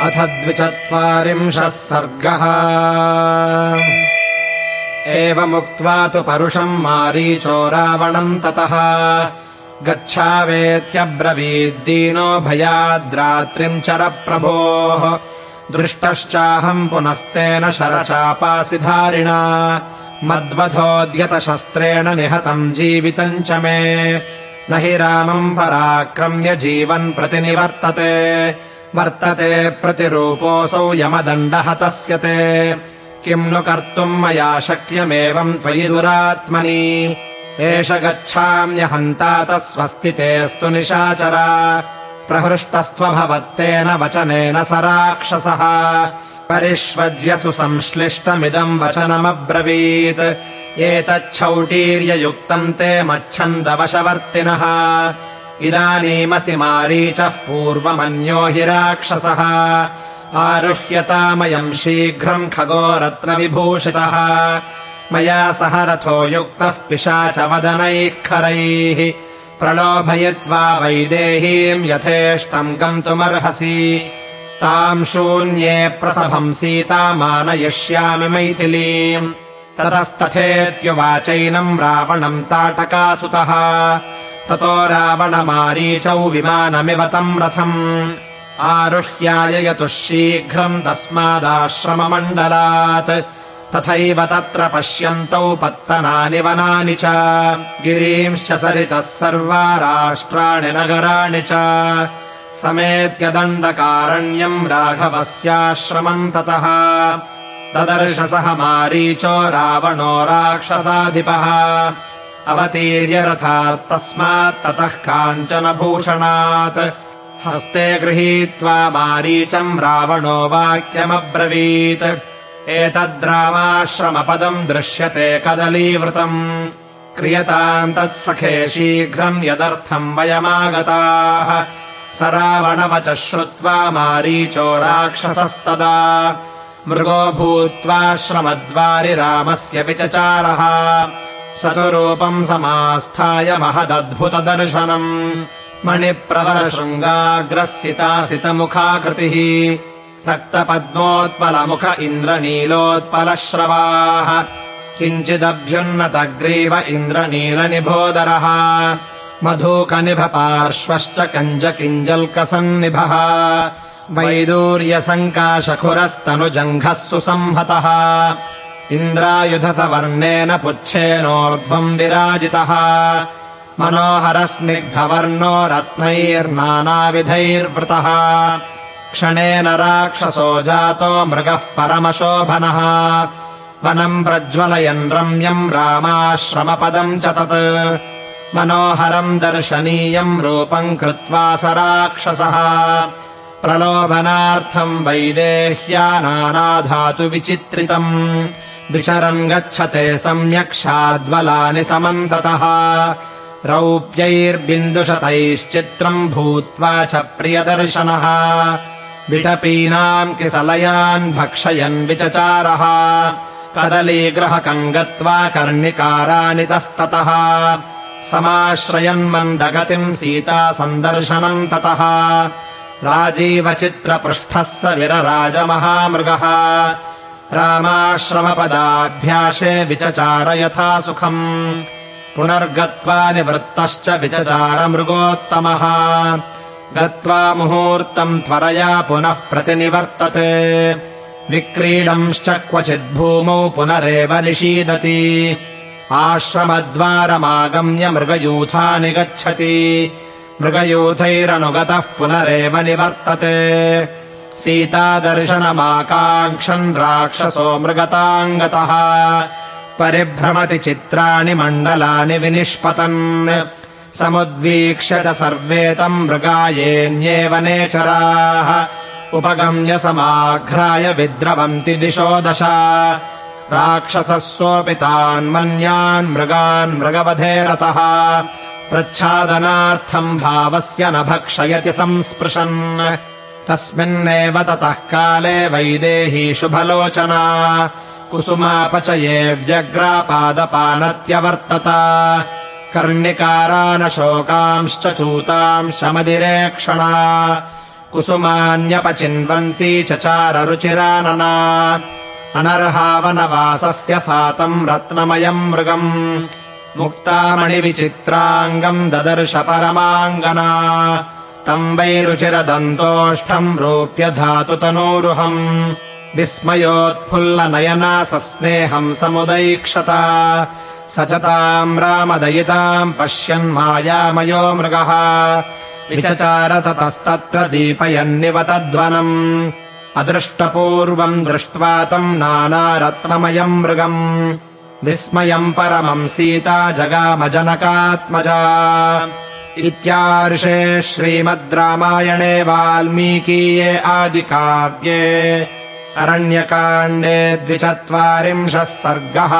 अथ द्विचत्वारिंशः सर्गः। एवमुक्त्वा तु परुषम् मारीचो रावणम् ततः। गच्छावेत्यब्रवीद्दीनो भयाद्रात्रिम् चरप्रभोः। दृष्टश्चाहम् पुनस्तेन शरचापासि धारिणा। मद्वधोद्यतशस्त्रेण निहतम् जीवितम् च मे। न हि रामम् पराक्रम्य जीवन् प्रतिनिवर्तते वर्तते प्रतिरूपोऽसौ यमदण्डहतस्य ते किम् नु कर्तुम् मया शक्यमेवम् त्वयि दुरात्मनि। एष गच्छाम्यहन्तात स्वस्ति तेऽस्तु निशाचरा। प्रहृष्टस्त्वभवत्तेन वचनेन स राक्षसः। परिष्वज्यसु संश्लिष्टमिदम् वचनमब्रवीत्। एतच्छौटीर्ययुक्तम् ते मच्छन्दवशवर्तिनः इदानीमसि मारीचः पूर्वमन्यो हि राक्षसः। आरुह्यतामयम् शीघ्रम् खगो रत्नविभूषितः मया सह रथो युक्तः पिशाचवदनैः खरैः। प्रलोभयित्वा वैदेहीम् यथेष्टम् गन्तुमर्हसि। ताम् शून्ये प्रसभम् सीतामानयिष्यामि मैथिलीम्। ततस्तथेत्युवाचैनम् रावणम् ताटकासुतः ततो रावणमारीचौ विमानमिव तम् रथम्। आरुह्याययतुः शीघ्रम् तस्मादाश्रममण्डलात्। तथैव तत्र पश्यन्तौ पत्तनानि वनानि च। गिरींश्च सरितः सर्वा राष्ट्राणि नगराणि च। समेत्य दण्डकारण्यम् राघवस्याश्रमम् ततः। ददर्श सह मारीचो रावणो राक्षसाधिपः अवतीर्य रथात् तस्मात् ततः काञ्चनभूषणात्। हस्ते गृहीत्वा मारीचम् रावणो वाक्यमब्रवीत्। एतद्रामाश्रमपदम् दृश्यते कदलीवृतम् क्रियताम् तत्सखे शीघ्रम् यदर्थम् वयमागताः। स रावणवचः श्रुत्वा मारीचो राक्षसस्तदा। मृगो भूत्वाश्रमद्वारि रामस्य विचचारः स तु रूपम् समास्थाय महदद्भुतदर्शनम्। मणिप्रवरशृङ्गाग्रसितासितमुखाकृतिः रक्तपद्मोत्पलमुख इन्द्रनीलोत्पलश्रवाः। किञ्चिदभ्युन्नतग्रीव इन्द्रनीलनिभोदरः। मधुकनिभपार्श्वश्च कञ्जकिञ्जल्कसन्निभः। वैदूर्यसङ्काशखुरस्तनुजङ्घः सुसंहतः इन्द्रायुधसवर्णेन पुच्छेनोर्ध्वम् विराजितः। मनोहरस्निग्धवर्णो रत्नैर्नानाविधैर्वृतः। क्षणेन राक्षसो जातो मृगः परमशोभनः। वनम् प्रज्वलयन् रम्यम् रामाश्रमपदम् च तत्। मनोहरम् दर्शनीयम् रूपम् कृत्वा स राक्षसः। प्रलोभनार्थम् वैदेह्या नानाधातु विचित्रितम् विचरन् गच्छते सम्यक् शाद्वलानि समन्ततः। रौप्यैर्बिन्दुशतैश्चित्रम् भूत्वा च प्रियदर्शनः। विटपीनाम् किसलयान् भक्षयन् विचचारः। कदलीग्रहकम् गत्वा कर्णिकाराणि तस्ततः। समाश्रयन्मन्दगतिम् सीता सन्दर्शनम् ततः। राजीवचित्रपृष्ठः स विरराजमहामृगः रामाश्रमपदाभ्यासे विचचार यथा सुखम्। पुनर्गत्वा निवृत्तश्च विचचारमृगोत्तमः गत्वा मुहूर्तम् त्वरया पुनः प्रतिनिवर्तते। विक्रीडंश्च क्वचिद्भूमौ पुनरेव निषीदति। आश्रमद्वारमागम्य मृगयूथा निगच्छति। मृगयूथैरनुगतः पुनरेव निवर्तते सीतादर्शनमाकाङ्क्षन् राक्षसो मृगताङ्गतः। परिभ्रमति चित्राणि मण्डलानि विनिष्पतन्। समुद्वीक्ष्य च सर्वे तम् मृगायेन्येव नेचराः। उपगम्य समाघ्राय विद्रवन्ति दिशो दश। राक्षसः सोऽपि तान्मन्यान् मृगान् मृगवधे रतः प्रच्छादनार्थम् भावस्य न भक्षयति संस्पृशन् तस्मिन्नेव ततः काले वैदेही शुभलोचना। कुसुमापचये व्यग्रापादपानत्यवर्तत। कर्णिकारानशोकांश्च चूतांश्च मदिरेक्षणा कुसुमान्यपचिन्वन्ती चचाररुचिरानना। अनर्हावनवासस्य सातम् रत्नमयम् मृगम्। मुक्तामणिविचित्राङ्गम् ददर्श परमाङ्गना तम् वैरुचिरदन्तोष्ठम् रोप्य धातु तनूरुहम् विस्मयोत्फुल्लनयना सस्नेहम् समुदैक्षता ताम् रामदयिताम् पश्यन्मायामयो मृगः। विचचार ततस्तत्र दीपयन्निव तद्वनम् अदृष्टपूर्वम् दृष्ट्वा तम् नानारत्नमयम् मृगम्। विस्मयम् परमम् सीता जगामजनकात्मजा इत्यार्षे श्रीमद् रामायणे वाल्मीकीये आदिकाव्ये अरण्यकाण्डे द्विचत्वारिंशः सर्गः